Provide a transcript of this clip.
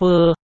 夫